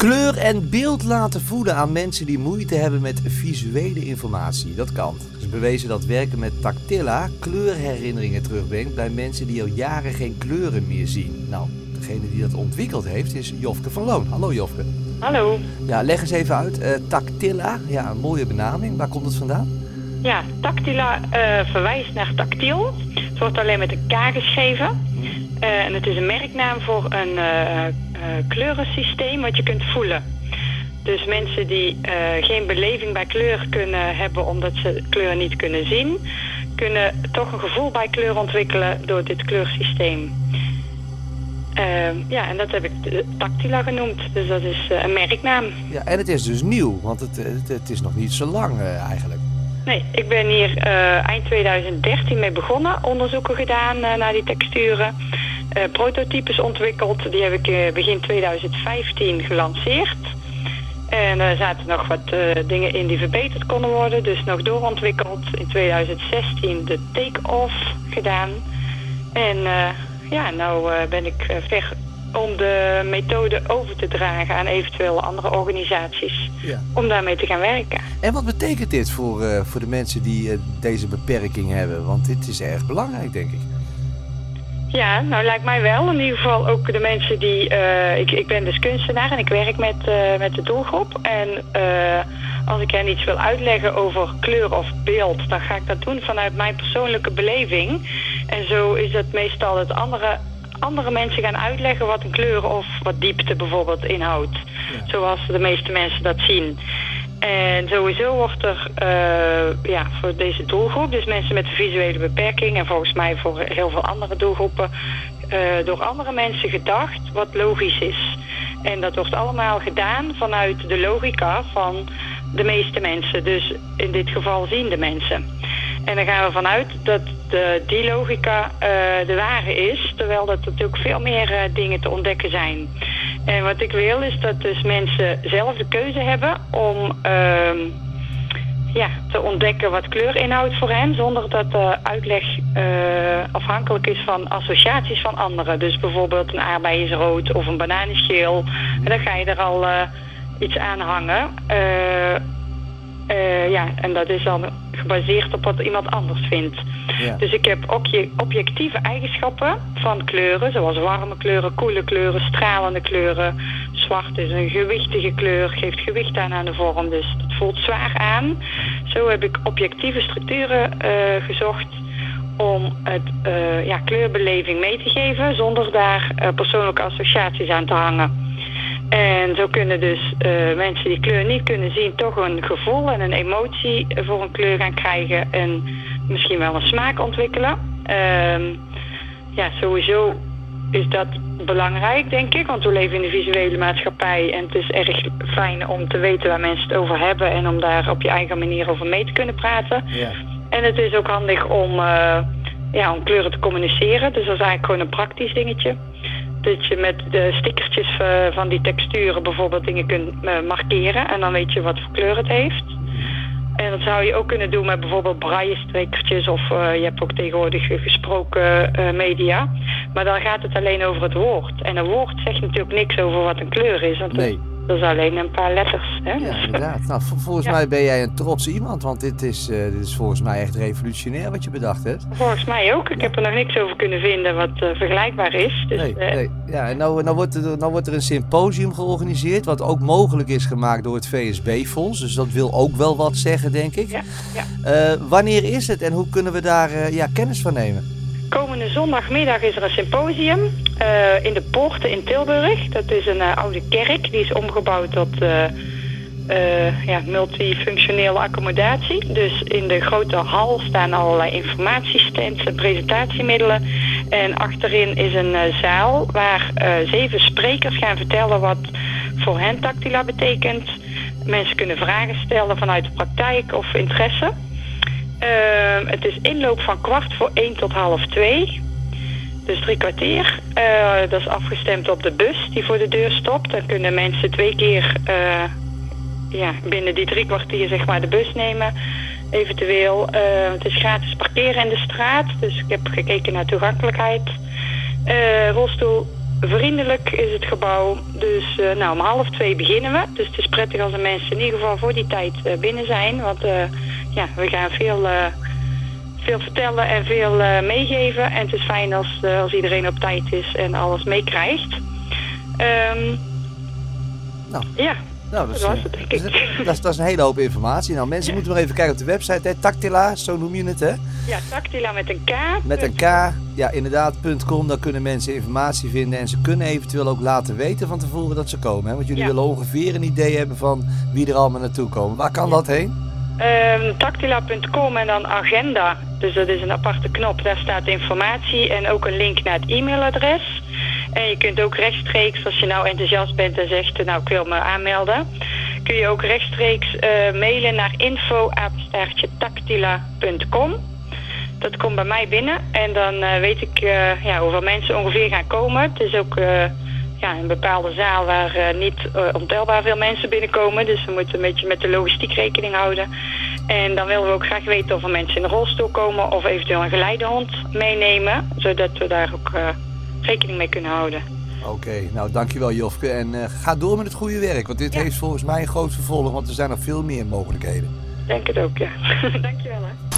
Kleur en beeld laten voelen aan mensen die moeite hebben met visuele informatie. Dat kan. Het is bewezen dat werken met Tactilla kleurherinneringen terugbrengt bij mensen die al jaren geen kleuren meer zien. Nou, degene die dat ontwikkeld heeft is Jofke van Loon. Hallo Jofke. Hallo. Ja, leg eens even uit. Uh, Tactilla, ja, een mooie benaming. Waar komt het vandaan? Ja, Tactilla uh, verwijst naar tactiel. Het wordt alleen met een K geschreven. Uh, en het is een merknaam voor een kleurensysteem wat je kunt voelen. Dus mensen die geen beleving bij kleur kunnen hebben omdat ze kleur niet kunnen zien, kunnen toch een gevoel bij kleur ontwikkelen door dit kleursysteem. Uh, ja, en dat heb ik Tactila genoemd. Dus dat is uh, een merknaam. Ja, en het is dus nieuw, want het, het, het is nog niet zo lang uh, eigenlijk. Nee, ik ben hier uh, eind 2013 mee begonnen. Onderzoeken gedaan naar die texturen. prototypes ontwikkeld. Die heb ik begin 2015 gelanceerd. En er zaten nog wat dingen in die verbeterd konden worden. Dus nog doorontwikkeld. In 2016 de take-off gedaan. En ja, nou ben ik ver om de methode over te dragen aan eventueel andere organisaties. Ja. Om daarmee te gaan werken. En wat betekent dit voor, uh, voor de mensen die deze beperking hebben? Want dit is erg belangrijk, denk ik. Ja, nou lijkt mij wel. In ieder geval ook de mensen die... ik, ik ben dus kunstenaar en ik werk met, met de doelgroep. En als ik hen iets wil uitleggen over kleur of beeld... dan ga ik dat doen vanuit mijn persoonlijke beleving. En zo is het meestal het andere, andere mensen gaan uitleggen wat een kleur of wat diepte bijvoorbeeld inhoudt. Zoals de meeste mensen dat zien. En sowieso wordt er uh, ja, voor deze doelgroep, dus mensen met een visuele beperking... en volgens mij voor heel veel andere doelgroepen... Uh, door andere mensen gedacht wat logisch is. En dat wordt allemaal gedaan vanuit de logica van de meeste mensen. Dus in dit geval ziende mensen. En dan gaan we vanuit dat de, die logica uh, de ware is, terwijl er natuurlijk veel meer uh, dingen te ontdekken zijn. En wat ik wil is dat dus mensen zelf de keuze hebben om uh, ja, te ontdekken wat kleur inhoudt voor hen, zonder dat de uitleg uh, afhankelijk is van associaties van anderen. Dus bijvoorbeeld een aardbei is rood of een banaan is geel. En dan ga je er al iets aan hangen. Uh, ja, en dat is dan gebaseerd op wat iemand anders vindt. Ja. Dus ik heb objectieve eigenschappen van kleuren, zoals warme kleuren, koele kleuren, stralende kleuren. Zwart is een gewichtige kleur, geeft gewicht aan aan de vorm, dus het voelt zwaar aan. Zo heb ik objectieve structuren uh, gezocht om het uh, ja, kleurbeleving mee te geven, zonder daar persoonlijke associaties aan te hangen. En zo kunnen dus uh, mensen die kleur niet kunnen zien... toch een gevoel en een emotie voor een kleur gaan krijgen... en misschien wel een smaak ontwikkelen. Uh, ja, sowieso is dat belangrijk, denk ik. Want we leven in de visuele maatschappij... en het is erg fijn om te weten waar mensen het over hebben... en om daar op je eigen manier over mee te kunnen praten. Ja. En het is ook handig om, uh, ja, om kleuren te communiceren. Dus dat is eigenlijk gewoon een praktisch dingetje dat je met de stickertjes uh, van die texturen bijvoorbeeld dingen kunt uh, markeren. En dan weet je wat voor kleur het heeft. En dat zou je ook kunnen doen met bijvoorbeeld braille-stickertjes of uh, je hebt ook tegenwoordig gesproken media. Maar dan gaat het alleen over het woord. En een woord zegt natuurlijk niks over wat een kleur is. Nee. Dat is alleen een paar letters. Hè? Ja, inderdaad. Nou, volgens mij ben jij een trots iemand, want dit is, uh, dit is volgens mij echt revolutionair wat je bedacht hebt. Volgens mij ook. Ik heb er nog niks over kunnen vinden wat uh, vergelijkbaar is. Dus, nee, uh... nee. Ja, en nou, nou, wordt er, nou wordt er een symposium georganiseerd, wat ook mogelijk is gemaakt door het VSB-fonds. Dus dat wil ook wel wat zeggen, denk ik. Ja, ja. wanneer is het en hoe kunnen we daar ja, kennis van nemen? Komende zondagmiddag is er een symposium uh, in de Poorten in Tilburg. Dat is een uh, oude kerk, die is omgebouwd tot uh, ja, multifunctionele accommodatie. Dus in de grote hal staan allerlei informatiestands en presentatiemiddelen. En achterin is een zaal waar zeven sprekers gaan vertellen wat voor hen Tactila betekent. Mensen kunnen vragen stellen vanuit de praktijk of interesse. Uh, het is inloop van kwart voor één tot half twee. Dus drie kwartier. Uh, dat is afgestemd op de bus die voor de deur stopt. Dan kunnen mensen twee keer uh, ja, binnen die drie kwartier zeg maar, de bus nemen. Eventueel. het is gratis parkeren in de straat. Dus ik heb gekeken naar toegankelijkheid. rolstoel vriendelijk is het gebouw. Dus nou, om half twee beginnen we. Dus het is prettig als de mensen in ieder geval voor die tijd binnen zijn. Want ja, we gaan veel, veel vertellen en veel meegeven. En het is fijn als, als iedereen op tijd is en alles meekrijgt. Um, nou. Ja, nou, dat, is, dat, het, dat, is, dat, is, een hele hoop informatie. Nou, mensen moeten nog even kijken op de website. Hè? Tactila, zo noem je het, hè? Ja, Tactila met een K. Met een K, ja, inderdaad, .com. Daar kunnen mensen informatie vinden. En ze kunnen eventueel ook laten weten van tevoren dat ze komen. Hè? Want jullie willen ongeveer een idee hebben van wie er allemaal naartoe komen. Waar kan dat heen? Um, tactila.com en dan agenda. Dus dat is een aparte knop. Daar staat informatie en ook een link naar het e-mailadres. En je kunt ook rechtstreeks, als je nou enthousiast bent en zegt, nou ik wil me aanmelden, kun je ook rechtstreeks uh, mailen naar info@tactila.com. Dat komt bij mij binnen en dan uh, weet ik ja, hoeveel mensen ongeveer gaan komen. Het is ook ja, een bepaalde zaal waar niet ontelbaar veel mensen binnenkomen. Dus we moeten een beetje met de logistiek rekening houden. En dan willen we ook graag weten of er mensen in de rolstoel komen of eventueel een geleidehond meenemen. Zodat we daar ook rekening mee kunnen houden. Oké, nou dankjewel Jofke. En ga door met het goede werk, want dit heeft volgens mij een groot vervolg, want er zijn nog veel meer mogelijkheden. Denk het ook, ja. dankjewel hè.